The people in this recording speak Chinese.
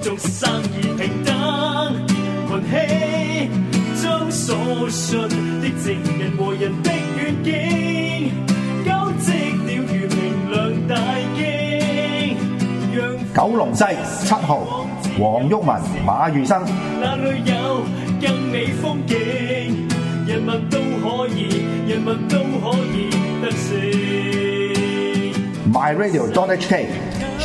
做生意平等群气将所信的证人和人的远景交织了如明亮大惊九龙西七号黄郁文马宇生那里有更美风景人物都可以人物都可以得胜 my radio don't hk